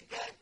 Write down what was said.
كتاب